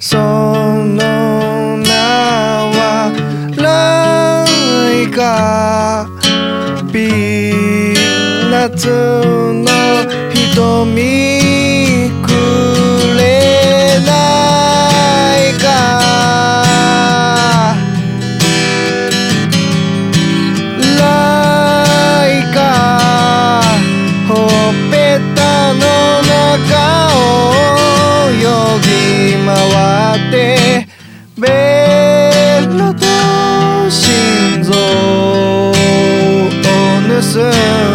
その名はライカ。ピーナツの瞳。deserve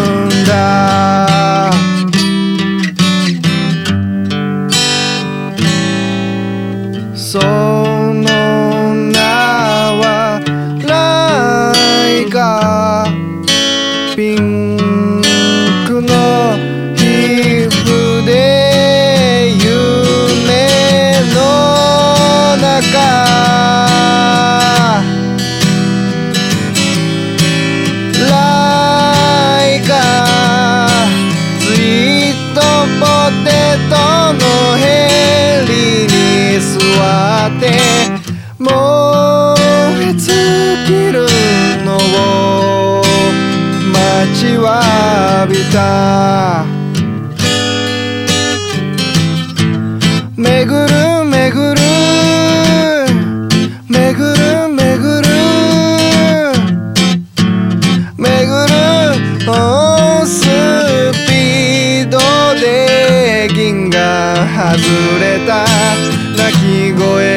きるのを待ちわびた。巡る巡る。巡る巡る。巡るおスピードで銀が外れた。鳴き声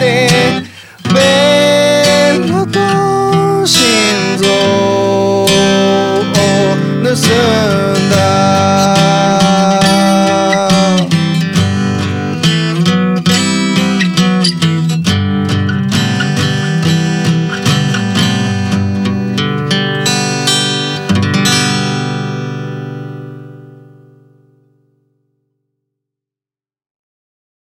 verte.